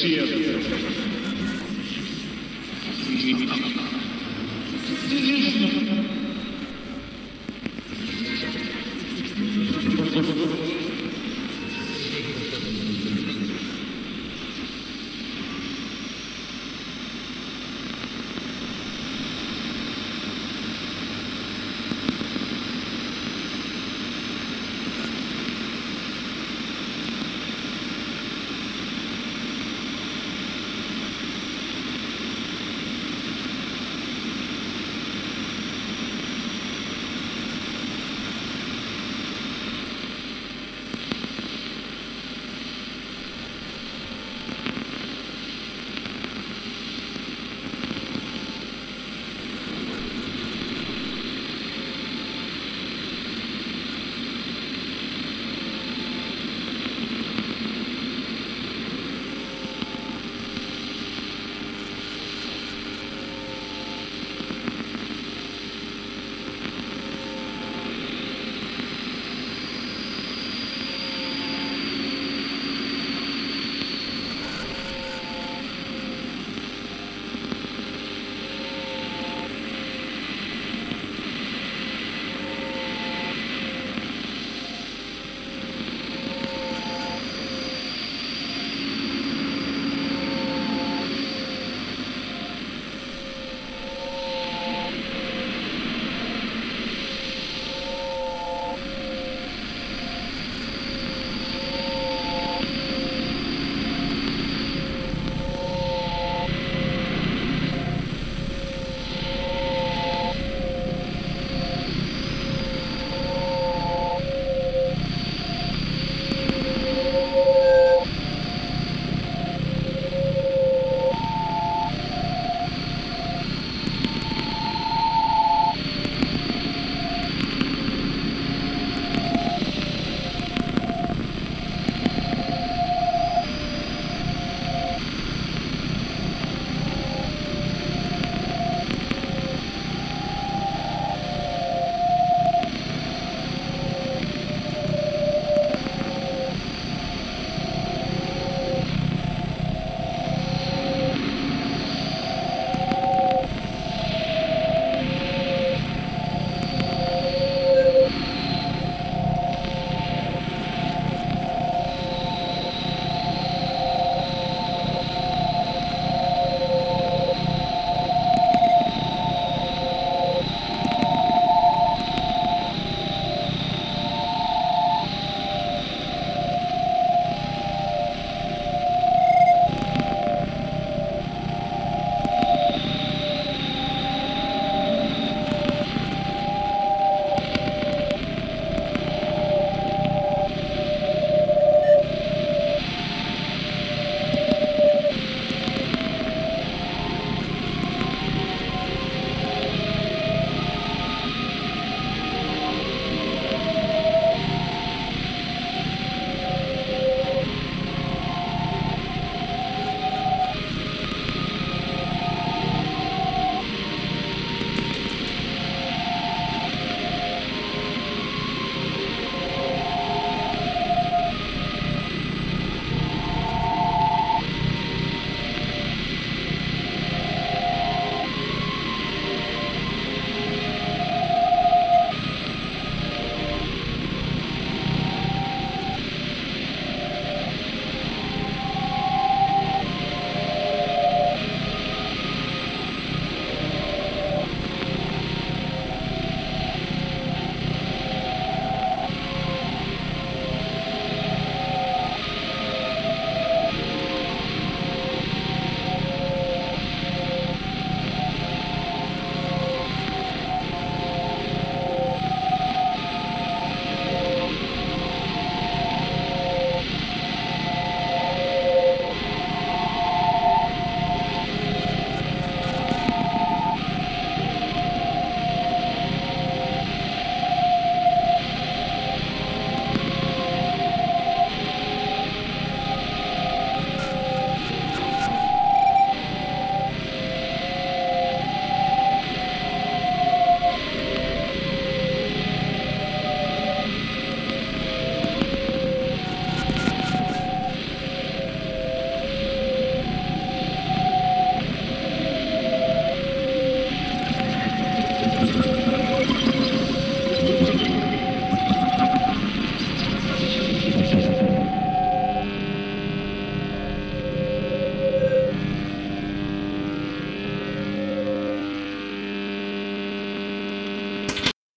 Thank